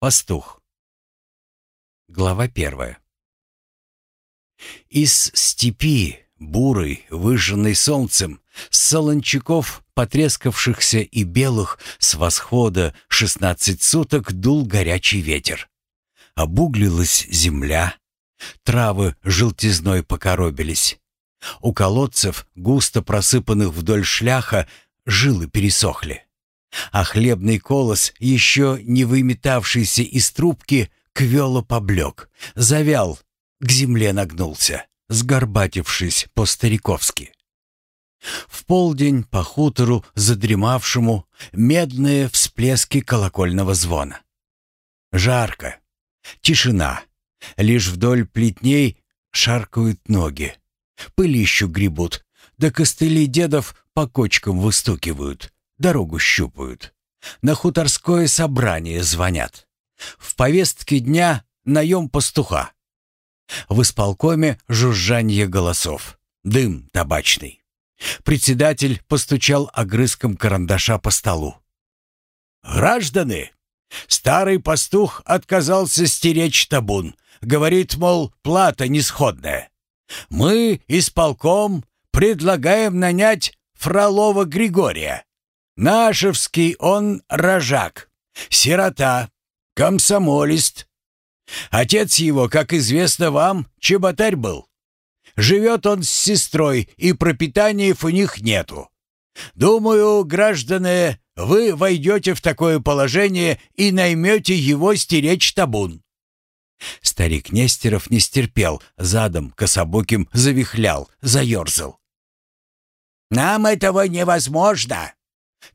Пастух. Глава первая. Из степи, бурой, выжженной солнцем, с солончаков, потрескавшихся и белых, с восхода шестнадцать суток дул горячий ветер. Обуглилась земля, травы желтизной покоробились. У колодцев, густо просыпанных вдоль шляха, жилы пересохли а хлебный колос, еще не выметавшийся из трубки, квело поблек, завял, к земле нагнулся, сгорбатившись по-стариковски. В полдень по хутору, задремавшему, медные всплески колокольного звона. Жарко, тишина, лишь вдоль плетней шаркают ноги, пылищу гребут, да костыли дедов по кочкам выстукивают, дорогу щупают. На хуторское собрание звонят. В повестке дня наем пастуха. В исполкоме жужжанье голосов. Дым табачный. Председатель постучал огрызком карандаша по столу. «Граждане, старый пастух отказался стеречь табун. Говорит, мол, плата несходная. Мы, исполком, предлагаем нанять Фролова Григория. Нашевский он рожак, сирота, комсомолист. Отец его, как известно вам, чеботарь был. Живет он с сестрой, и пропитаниев у них нету. Думаю, граждане, вы войдете в такое положение и наймете его стеречь табун». Старик Нестеров не стерпел, задом кособоким завихлял, заерзал. «Нам этого невозможно.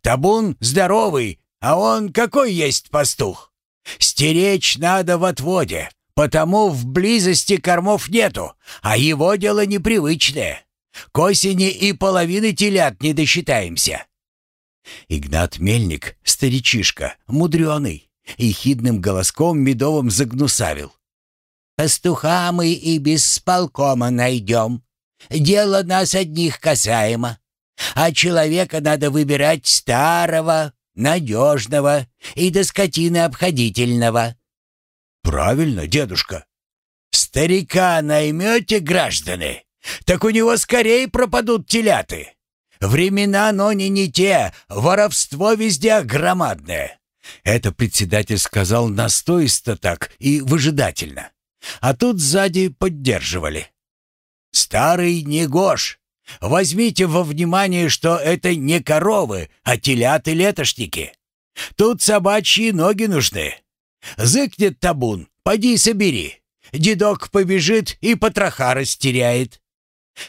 Табун здоровый, а он какой есть пастух? Стеречь надо в отводе, потому в близости кормов нету, а его дело непривычное. К осени и половины телят не досчитаемся». Игнат Мельник, старичишка, мудреный, и хидным голоском медовым загнусавил. «Пастуха мы и без полкома найдем. Дело нас одних касаемо. А человека надо выбирать старого, надежного и до скотины обходительного». «Правильно, дедушка». «Старика наймете, граждане? Так у него скорее пропадут теляты. Времена, но не не те, воровство везде громадное». Это председатель сказал настоисто так и выжидательно. А тут сзади поддерживали. «Старый негож, Возьмите во внимание, что это не коровы, а телята-летошники. Тут собачьи ноги нужны. Зыкнет табун, поди собери. Дедок побежит и потроха растеряет.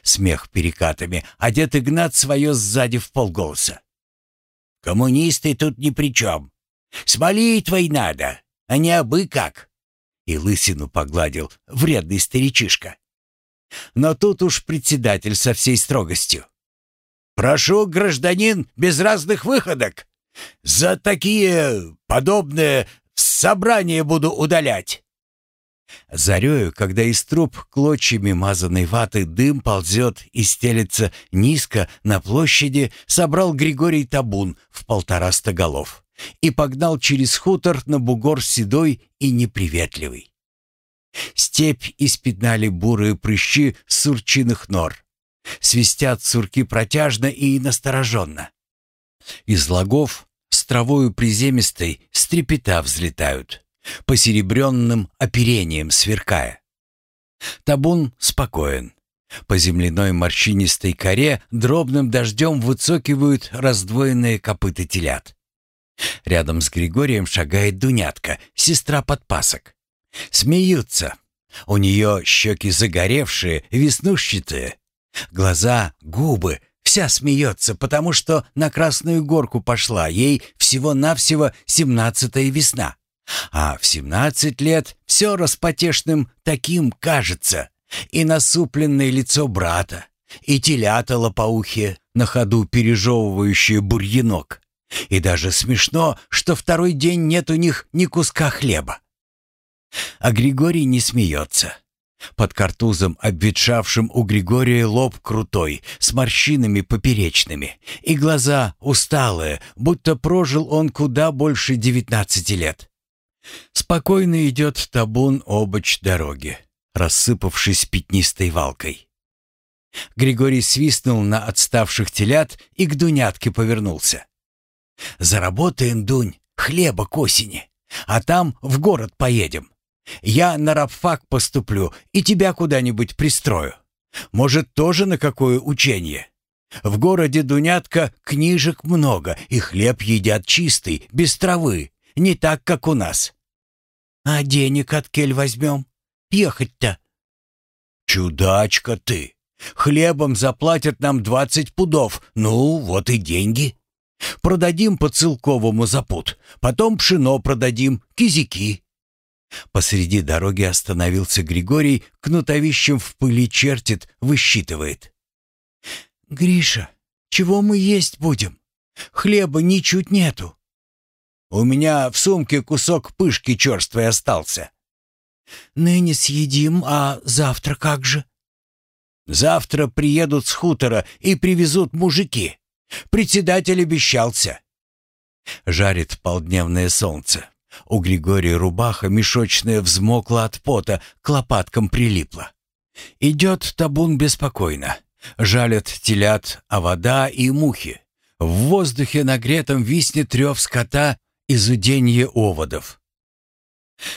Смех перекатами, а дед Игнат свое сзади в полголоса. Коммунисты тут ни при чем. С молитвой надо, а не абы как. И лысину погладил вредный старичишка. Но тут уж председатель со всей строгостью. «Прошу, гражданин, без разных выходок. За такие подобные собрания буду удалять». Зарею, когда из труб клочьями мазанной ваты дым ползет и стелется низко на площади, собрал Григорий табун в полтораста голов и погнал через хутор на бугор седой и неприветливый. Степь испятнали бурые прыщи сурчиных нор. Свистят сурки протяжно и настороженно. Из лагов с травою приземистой стрепета взлетают, посеребренным оперением сверкая. Табун спокоен. По земляной морщинистой коре дробным дождем выцокивают раздвоенные копыта телят. Рядом с Григорием шагает Дунятка, сестра подпасок. Смеются. У нее щеки загоревшие, веснушчатые. Глаза, губы, вся смеется, потому что на Красную Горку пошла, ей всего-навсего семнадцатая весна. А в семнадцать лет все распотешным таким кажется. И насупленное лицо брата, и телята лопоухие, на ходу пережевывающие бурьянок. И даже смешно, что второй день нет у них ни куска хлеба. А Григорий не смеется. Под картузом, обветшавшим у Григория лоб крутой, с морщинами поперечными, и глаза усталые, будто прожил он куда больше девятнадцати лет. Спокойно идет табун обочь дороги, рассыпавшись пятнистой валкой. Григорий свистнул на отставших телят и к Дунятке повернулся. «Заработаем, Дунь, хлеба к осени, а там в город поедем. Я на рабфак поступлю и тебя куда-нибудь пристрою. Может, тоже на какое учение? В городе Дунятка книжек много, и хлеб едят чистый, без травы, не так, как у нас. А денег от кель возьмем? Ехать-то? Чудачка ты! Хлебом заплатят нам двадцать пудов, ну, вот и деньги. Продадим по целковому запут, потом пшено продадим, кизики. Посреди дороги остановился Григорий, кнутовищем в пыли чертит, высчитывает. «Гриша, чего мы есть будем? Хлеба ничуть нету». «У меня в сумке кусок пышки черствой остался». «Ныне съедим, а завтра как же?» «Завтра приедут с хутора и привезут мужики. Председатель обещался». Жарит полдневное солнце. У Григория рубаха мешочная взмокла от пота, к лопаткам прилипла. Идет табун беспокойно. Жалят телят, а вода и мухи. В воздухе нагретом виснет рев скота и зуденье оводов.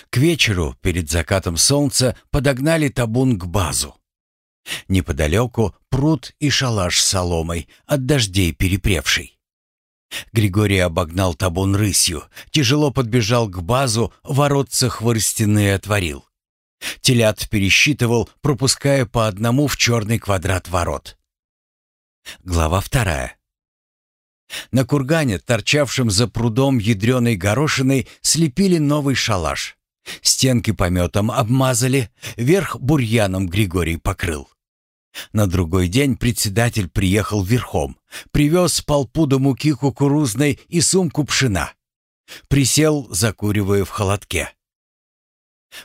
К вечеру, перед закатом солнца, подогнали табун к базу. Неподалеку пруд и шалаш с соломой, от дождей перепревший. Григорий обогнал табун рысью, тяжело подбежал к базу, воротца хворостяные отворил. Телят пересчитывал, пропуская по одному в черный квадрат ворот. Глава вторая. На кургане, торчавшем за прудом ядреной горошиной, слепили новый шалаш. Стенки пометом обмазали, верх бурьяном Григорий покрыл. На другой день председатель приехал верхом, привез полпуда муки кукурузной и сумку пшена. Присел, закуривая в холодке.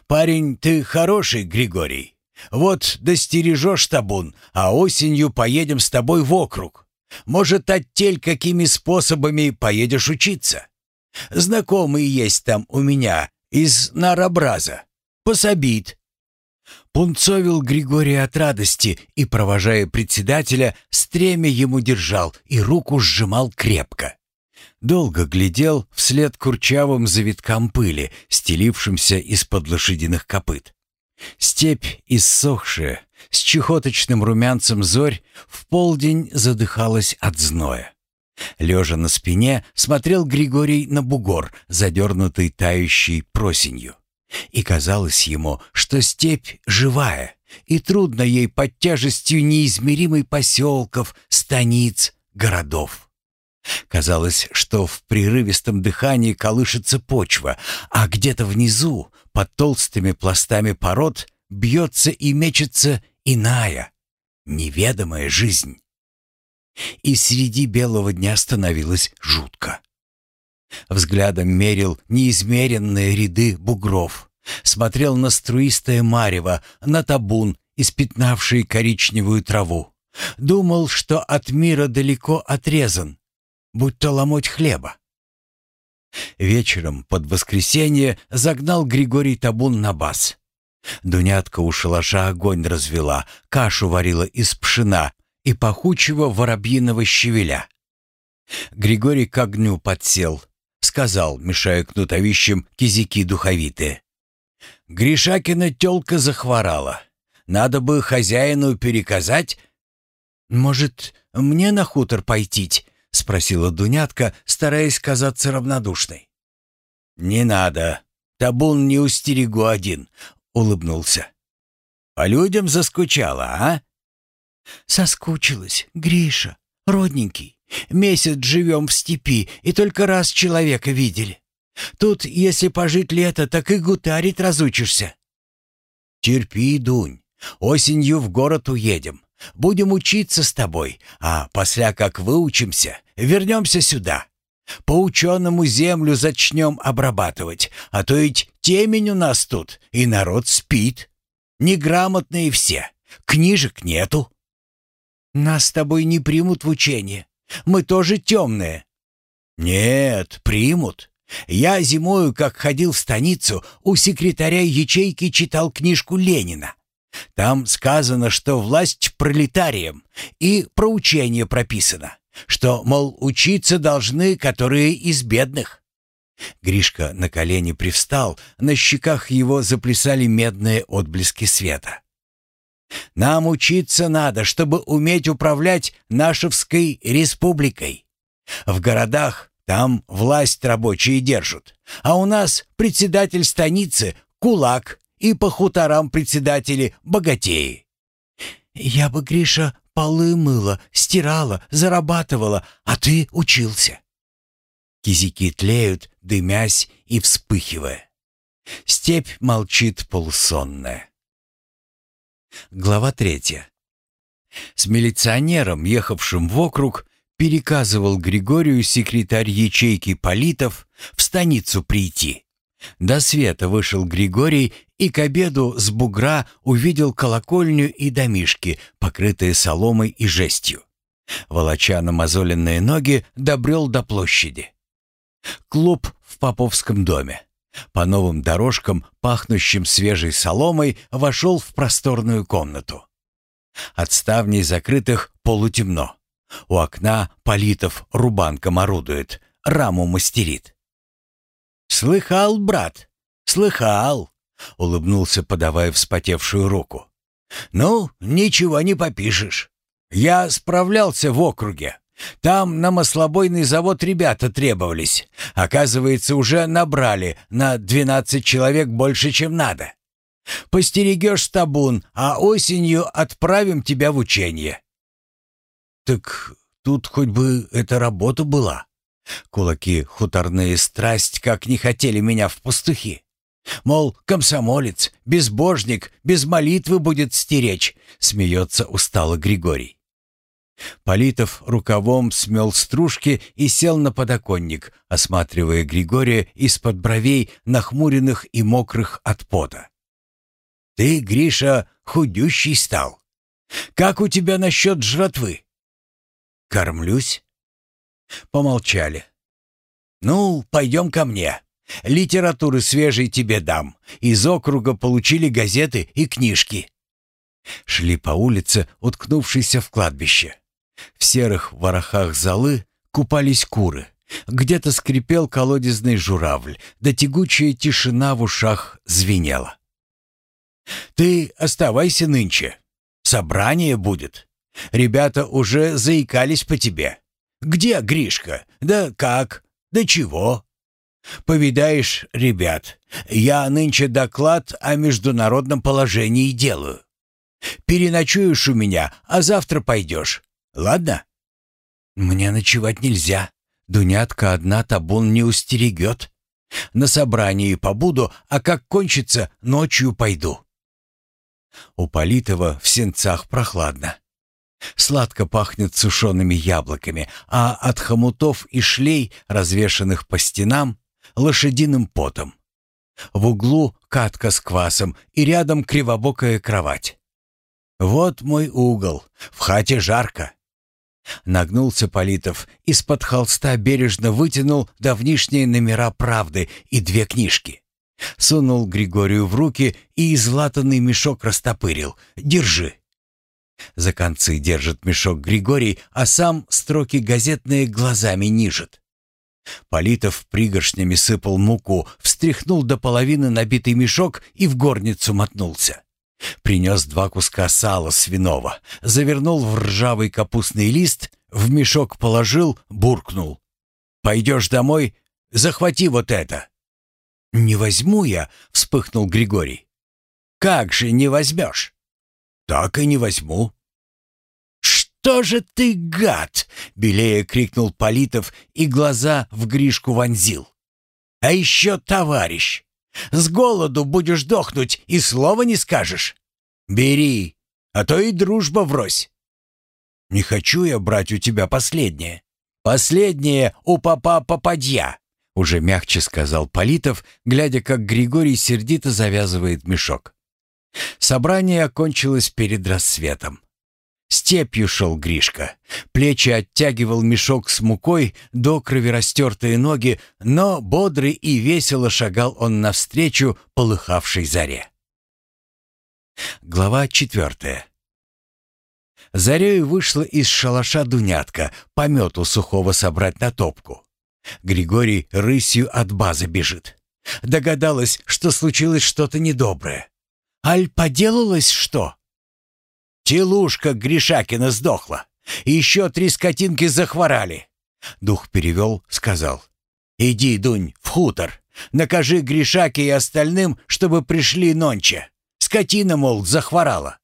«Парень, ты хороший, Григорий. Вот достережешь табун, а осенью поедем с тобой в округ. Может, оттель какими способами поедешь учиться. Знакомый есть там у меня из Нарабраза. Пособит, Пунцовил Григорий от радости и, провожая председателя, стремя ему держал и руку сжимал крепко. Долго глядел вслед курчавым завиткам пыли, стелившимся из-под лошадиных копыт. Степь иссохшая, с чехоточным румянцем зорь, в полдень задыхалась от зноя. Лежа на спине, смотрел Григорий на бугор, задернутый тающей просенью. И казалось ему, что степь живая, и трудно ей под тяжестью неизмеримой поселков, станиц, городов. Казалось, что в прерывистом дыхании колышется почва, а где-то внизу, под толстыми пластами пород, бьется и мечется иная, неведомая жизнь. И среди белого дня становилось жутко. Взглядом мерил неизмеренные ряды бугров. Смотрел на струистое марево, на табун, испятнавший коричневую траву. Думал, что от мира далеко отрезан, будто ломоть хлеба. Вечером под воскресенье загнал Григорий табун на бас. Дунятка у шалаша огонь развела, кашу варила из пшена и пахучего воробьиного щавеля. Григорий к огню подсел, сказал, мешая кнутовищем кизики духовитые. «Гришакина тёлка захворала. Надо бы хозяину переказать». «Может, мне на хутор пойтить?» — спросила Дунятка, стараясь казаться равнодушной. «Не надо. Табун не устерегу один», — улыбнулся. «По людям заскучала, а?» «Соскучилась, Гриша, родненький. Месяц живем в степи и только раз человека видели. Тут, если пожить лето, так и гутарить разучишься. Терпи, Дунь. Осенью в город уедем. Будем учиться с тобой, а после как выучимся, вернемся сюда. По ученому землю зачнем обрабатывать, а то ведь темень у нас тут, и народ спит. Неграмотные все, книжек нету. Нас с тобой не примут в учение. Мы тоже темные». «Нет, примут. Я зимою, как ходил в станицу, у секретаря ячейки читал книжку Ленина. Там сказано, что власть пролетариям, и про учение прописано, что, мол, учиться должны, которые из бедных. Гришка на колени привстал, на щеках его заплясали медные отблески света. «Нам учиться надо, чтобы уметь управлять нашевской республикой. В городах там власть рабочие держат, а у нас председатель станицы — кулак, и по хуторам председатели — богатеи. Я бы, Гриша, полы мыла, стирала, зарабатывала, а ты учился. Кизики тлеют, дымясь и вспыхивая. Степь молчит полусонная. Глава третья. С милиционером, ехавшим в округ, переказывал Григорию секретарь ячейки Политов в станицу прийти. До света вышел Григорий и к обеду с бугра увидел колокольню и домишки, покрытые соломой и жестью. Волоча намазоленные ноги, добрел до площади. Клуб в Поповском доме. По новым дорожкам, пахнущим свежей соломой, вошел в просторную комнату. От ставней закрытых полутемно. У окна Политов рубанком орудует, раму мастерит. «Слыхал, брат, слыхал!» — улыбнулся, подавая вспотевшую руку. «Ну, ничего не попишешь. Я справлялся в округе. Там на маслобойный завод ребята требовались. Оказывается, уже набрали на двенадцать человек больше, чем надо. Постерегешь табун, а осенью отправим тебя в учение». «Так тут хоть бы эта работа была». Кулаки хуторные страсть как не хотели меня в пастухи. Мол, комсомолец, безбожник, без молитвы будет стеречь, смеется устало Григорий. Политов рукавом смел стружки и сел на подоконник, осматривая Григория из-под бровей, нахмуренных и мокрых от пота. «Ты, Гриша, худющий стал. Как у тебя насчет жратвы?» «Кормлюсь». Помолчали. «Ну, пойдем ко мне. Литературы свежей тебе дам. Из округа получили газеты и книжки». Шли по улице, уткнувшейся в кладбище. В серых ворохах золы купались куры. Где-то скрипел колодезный журавль, да тягучая тишина в ушах звенела. «Ты оставайся нынче. Собрание будет. Ребята уже заикались по тебе. Где Гришка? Да как? Да чего?» «Повидаешь, ребят, я нынче доклад о международном положении делаю. Переночуешь у меня, а завтра пойдешь. Ладно?» «Мне ночевать нельзя. Дунятка одна табун не устерегет. На собрании побуду, а как кончится, ночью пойду». У Политова в сенцах прохладно. Сладко пахнет сушеными яблоками, а от хомутов и шлей, развешанных по стенам, лошадиным потом. В углу катка с квасом и рядом кривобокая кровать. «Вот мой угол, в хате жарко». Нагнулся Политов, из-под холста бережно вытянул давнишние номера «Правды» и две книжки. Сунул Григорию в руки и излатанный мешок растопырил. «Держи». За концы держит мешок Григорий, а сам строки газетные глазами нижет. Политов пригоршнями сыпал муку, встряхнул до половины набитый мешок и в горницу мотнулся. Принес два куска сала свиного, завернул в ржавый капустный лист, в мешок положил, буркнул. «Пойдешь домой? Захвати вот это!» «Не возьму я», — вспыхнул Григорий. «Как же не возьмешь?» «Так и не возьму. «Что же ты, гад!» — белее крикнул Политов и глаза в Гришку вонзил. «А еще товарищ! С голоду будешь дохнуть и слова не скажешь. Бери, а то и дружба врозь!» «Не хочу я брать у тебя последнее. Последнее у папа попадья!» Уже мягче сказал Политов, глядя, как Григорий сердито завязывает мешок. Собрание окончилось перед рассветом. Степью шел Гришка. Плечи оттягивал мешок с мукой, до крови растертые ноги, но бодрый и весело шагал он навстречу полыхавшей заре. Глава четвертая. Зарею вышла из шалаша Дунятка, помету сухого собрать на топку. Григорий рысью от базы бежит. Догадалась, что случилось что-то недоброе. «Аль поделалось что?» Телушка Гришакина сдохла. Еще три скотинки захворали. Дух перевел, сказал. «Иди, Дунь, в хутор. Накажи Гришаке и остальным, чтобы пришли нонче. Скотина, мол, захворала».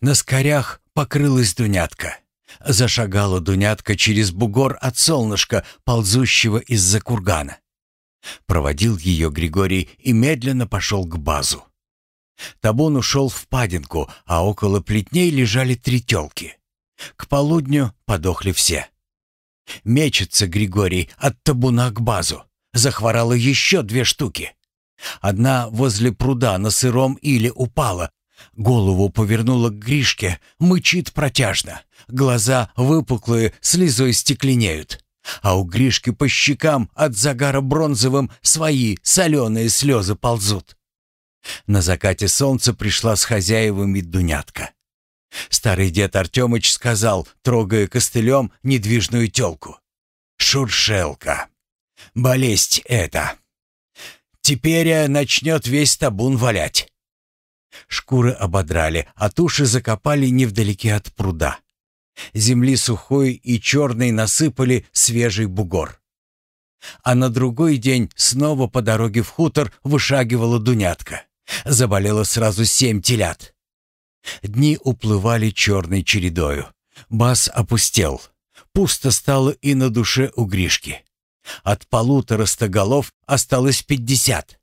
На скорях покрылась Дунятка. Зашагала Дунятка через бугор от солнышка, ползущего из-за кургана. Проводил ее Григорий и медленно пошел к базу. Табун ушел в падинку, а около плетней лежали три телки. К полудню подохли все. Мечется Григорий от табуна к базу. Захворало еще две штуки. Одна возле пруда на сыром иле упала. Голову повернула к Гришке, мычит протяжно. Глаза выпуклые, слезой стекленеют. А у Гришки по щекам от загара бронзовым свои соленые слезы ползут. На закате солнца пришла с хозяевами Дунятка. Старый дед Артемыч сказал, трогая костылем недвижную телку. «Шуршелка. Болезнь это. Теперь э, начнет весь табун валять». Шкуры ободрали, а туши закопали невдалеке от пруда. Земли сухой и черной насыпали свежий бугор. А на другой день снова по дороге в хутор вышагивала Дунятка. Заболело сразу семь телят. Дни уплывали черной чередою. Бас опустел. Пусто стало и на душе у Гришки. От полутора голов осталось пятьдесят.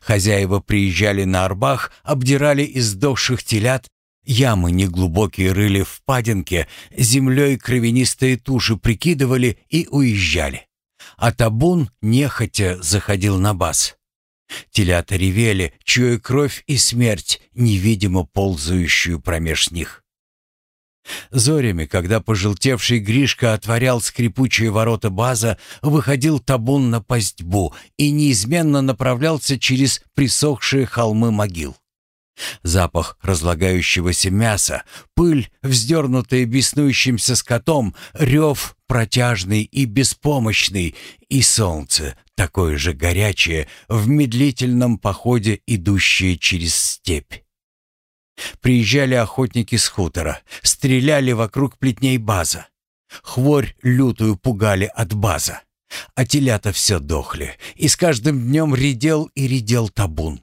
Хозяева приезжали на Арбах, обдирали издохших телят, ямы неглубокие рыли в падинке, землей кровянистые туши прикидывали и уезжали. А табун нехотя заходил на бас. Телята ревели, чуя кровь и смерть, невидимо ползающую промеж них. Зорями, когда пожелтевший Гришка отворял скрипучие ворота база, выходил табун на пастьбу и неизменно направлялся через присохшие холмы могил. Запах разлагающегося мяса, пыль, вздернутая беснующимся скотом, рев протяжный и беспомощный, и солнце, такое же горячее, в медлительном походе, идущее через степь. Приезжали охотники с хутора, стреляли вокруг плетней база. Хворь лютую пугали от база. А телята все дохли, и с каждым днем редел и редел табун.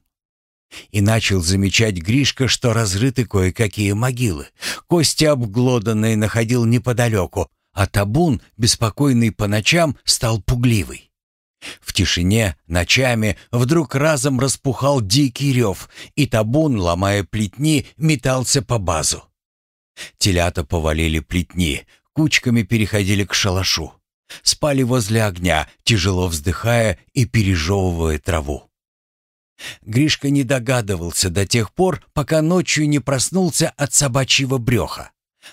И начал замечать Гришка, что разрыты кое-какие могилы. Кости обглоданные находил неподалеку, а табун, беспокойный по ночам, стал пугливый. В тишине, ночами, вдруг разом распухал дикий рев, и табун, ломая плетни, метался по базу. Телята повалили плетни, кучками переходили к шалашу. Спали возле огня, тяжело вздыхая и пережевывая траву. Гришка не догадывался до тех пор, пока ночью не проснулся от собачьего бреха.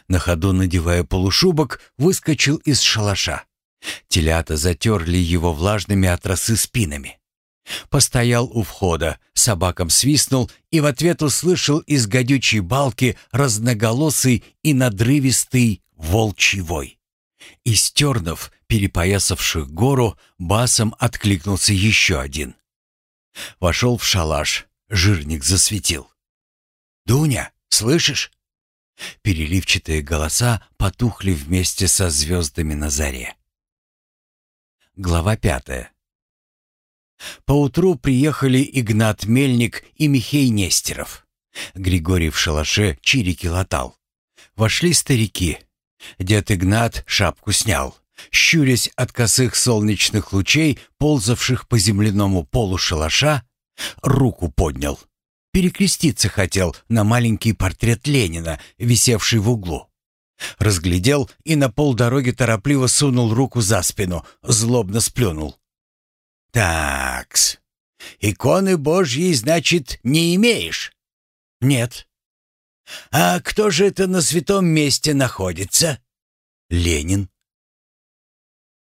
На ходу, надевая полушубок, выскочил из шалаша. Телята затерли его влажными от спинами. Постоял у входа, собакам свистнул и в ответ услышал из гадючей балки разноголосый и надрывистый волчий вой. Из тернов, перепоясавших гору, басом откликнулся еще один. Вошел в шалаш. Жирник засветил. «Дуня, слышишь?» Переливчатые голоса потухли вместе со звездами на заре. Глава пятая. Поутру приехали Игнат Мельник и Михей Нестеров. Григорий в шалаше чирики латал. Вошли старики. Дед Игнат шапку снял щурясь от косых солнечных лучей, ползавших по земляному полу шалаша, руку поднял. Перекреститься хотел на маленький портрет Ленина, висевший в углу. Разглядел и на полдороги торопливо сунул руку за спину, злобно сплюнул. «Такс, иконы Божьей, значит, не имеешь?» «Нет». А кто же это на святом месте находится? Ленин.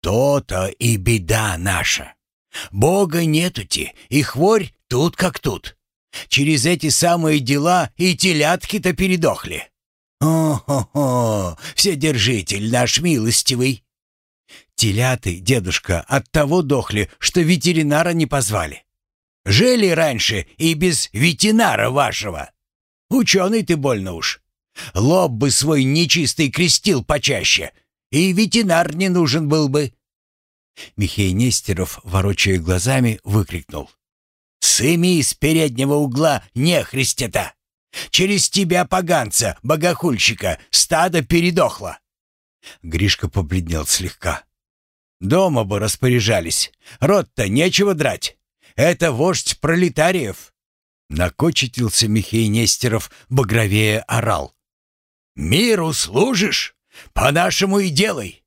То-то и беда наша. Бога нетути, и хворь тут как тут. Через эти самые дела и телятки-то передохли. О-хо-хо, вседержитель наш милостивый. Теляты, дедушка, от того дохли, что ветеринара не позвали. Жили раньше и без ветеринара вашего. Ученый ты больно уж. Лоб бы свой нечистый крестил почаще, и ветеринар не нужен был бы. Михей Нестеров, ворочая глазами, выкрикнул. «Сыми из переднего угла нехристя-то! Через тебя, поганца, богохульщика, стадо передохло!» Гришка побледнел слегка. «Дома бы распоряжались. Рот-то нечего драть. Это вождь пролетариев!» Накочетился Михей Нестеров, багровее орал. «Миру служишь? По-нашему и делай.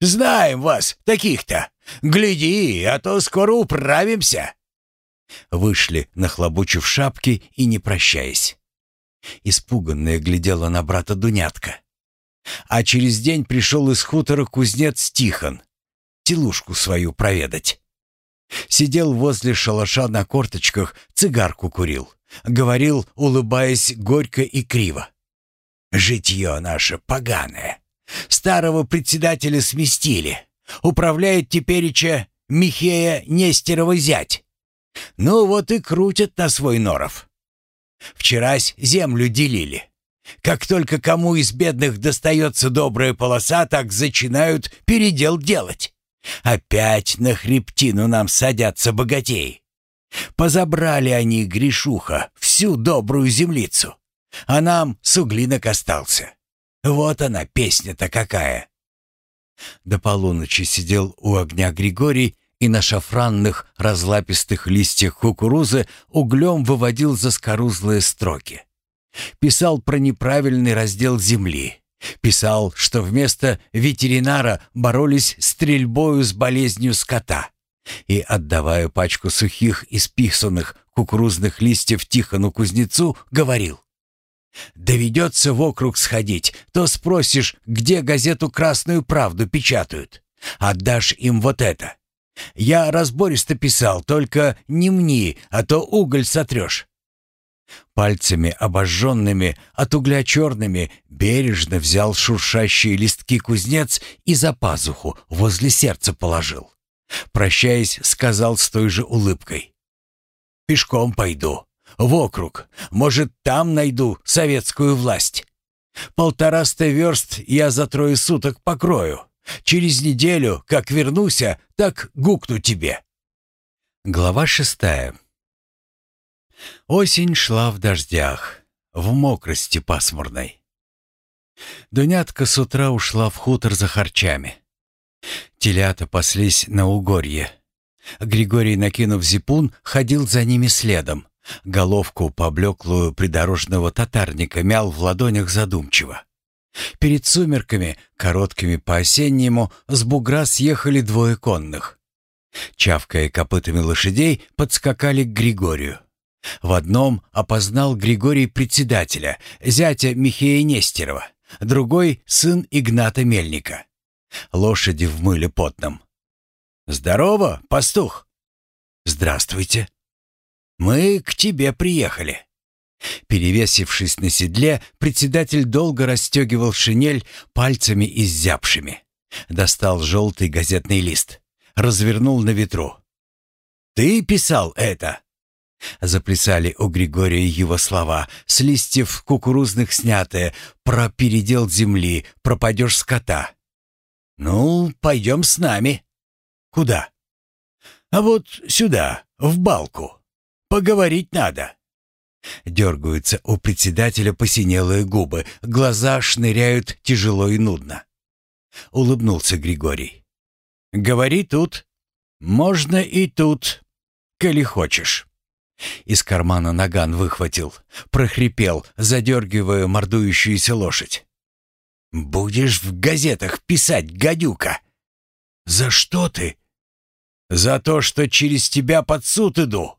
Знаем вас, таких-то. Гляди, а то скоро управимся». Вышли, нахлобучив шапки и не прощаясь. Испуганная глядела на брата Дунятка. А через день пришел из хутора кузнец Тихон, телушку свою проведать. Сидел возле шалаша на корточках, цигарку курил. Говорил, улыбаясь горько и криво. «Житье наше поганое. Старого председателя сместили. Управляет тепереча Михея Нестерова зять. Ну вот и крутят на свой норов. Вчерась землю делили. Как только кому из бедных достается добрая полоса, так зачинают передел делать. Опять на хребтину нам садятся богатеи. Позабрали они, грешуха, всю добрую землицу. А нам суглинок остался. Вот она, песня-то какая. До полуночи сидел у огня Григорий и на шафранных разлапистых листьях кукурузы углем выводил заскорузлые строки. Писал про неправильный раздел земли. Писал, что вместо ветеринара боролись стрельбою с болезнью скота. И, отдавая пачку сухих и кукурузных листьев Тихону Кузнецу, говорил. «Доведется в округ сходить, то спросишь, где газету «Красную правду» печатают. Отдашь им вот это. Я разбористо писал, только не мни, а то уголь сотрешь. Пальцами, обожженными, от угля черными, бережно взял шуршащие листки кузнец и за пазуху возле сердца положил. Прощаясь, сказал с той же улыбкой. «Пешком пойду. В округ. Может, там найду советскую власть. Полтораста верст я за трое суток покрою. Через неделю, как вернуся, так гукну тебе». Глава шестая. Осень шла в дождях, в мокрости пасмурной. Дунятка с утра ушла в хутор за харчами. Телята паслись на угорье. Григорий, накинув зипун, ходил за ними следом. Головку поблеклую придорожного татарника мял в ладонях задумчиво. Перед сумерками, короткими по-осеннему, с бугра съехали двое конных. Чавкая копытами лошадей, подскакали к Григорию. В одном опознал Григорий председателя, зятя Михея Нестерова, другой — сын Игната Мельника. Лошади в мыле потном. «Здорово, пастух!» «Здравствуйте!» «Мы к тебе приехали!» Перевесившись на седле, председатель долго расстегивал шинель пальцами изябшими. Достал желтый газетный лист. Развернул на ветру. «Ты писал это?» Заплясали у Григория его слова, с листьев кукурузных снятые, про передел земли, про падеж скота. «Ну, пойдем с нами». «Куда?» «А вот сюда, в балку. Поговорить надо». Дергаются у председателя посинелые губы, глаза шныряют тяжело и нудно. Улыбнулся Григорий. «Говори тут. Можно и тут, коли хочешь». Из кармана наган выхватил, прохрипел, задергивая мордующуюся лошадь. «Будешь в газетах писать, гадюка!» «За что ты?» «За то, что через тебя под суд иду.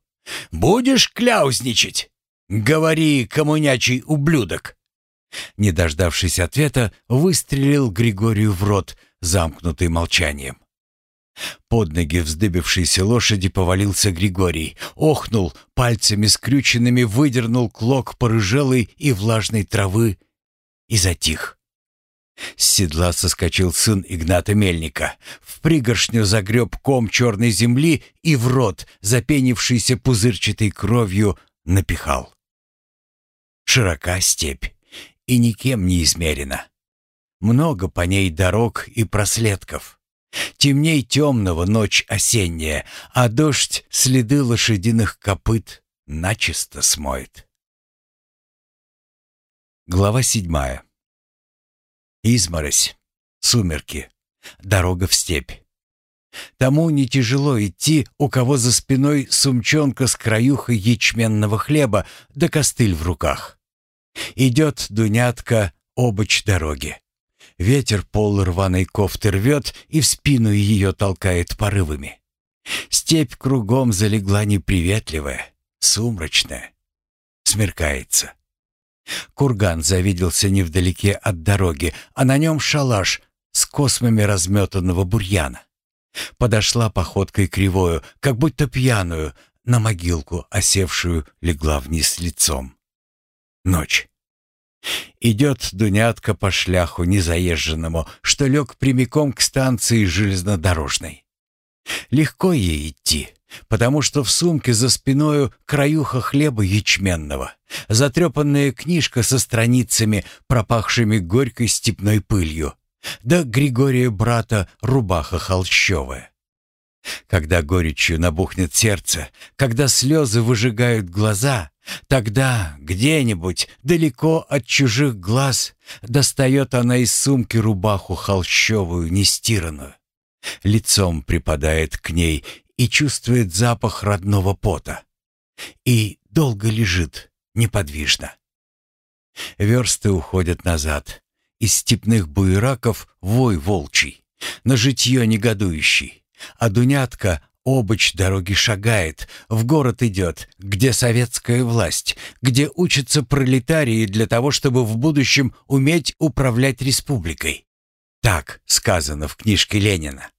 Будешь кляузничать?» «Говори, коммунячий ублюдок!» Не дождавшись ответа, выстрелил Григорию в рот, замкнутый молчанием. Под ноги вздыбившейся лошади повалился Григорий, охнул, пальцами скрюченными выдернул клок порыжелой и влажной травы и затих. С седла соскочил сын Игната Мельника, в пригоршню загреб ком черной земли и в рот, запенившийся пузырчатой кровью, напихал. Широка степь и никем не измерена. Много по ней дорог и проследков. Темней темного ночь осенняя, а дождь следы лошадиных копыт начисто смоет. Глава седьмая. Изморозь, сумерки, дорога в степь. Тому не тяжело идти, у кого за спиной сумчонка с краюхой ячменного хлеба да костыль в руках. Идет Дунятка обочь дороги. Ветер пол рваной кофты рвет и в спину ее толкает порывами. Степь кругом залегла неприветливая, сумрачная. Смеркается. Курган завиделся невдалеке от дороги, а на нем шалаш с космами разметанного бурьяна. Подошла походкой кривою, как будто пьяную, на могилку, осевшую, легла вниз лицом. Ночь. Идет Дунятка по шляху незаезженному, что лег прямиком к станции железнодорожной. Легко ей идти, потому что в сумке за спиною краюха хлеба ячменного, затрепанная книжка со страницами, пропахшими горькой степной пылью, да Григория брата рубаха холщовая. Когда горечью набухнет сердце, когда слезы выжигают глаза, тогда где-нибудь далеко от чужих глаз достает она из сумки рубаху холщовую нестиранную. Лицом припадает к ней и чувствует запах родного пота. И долго лежит неподвижно. Версты уходят назад. Из степных буераков вой волчий, на житье негодующий. А Дунятка обочь дороги шагает, в город идет, где советская власть, где учатся пролетарии для того, чтобы в будущем уметь управлять республикой. Так сказано в книжке Ленина.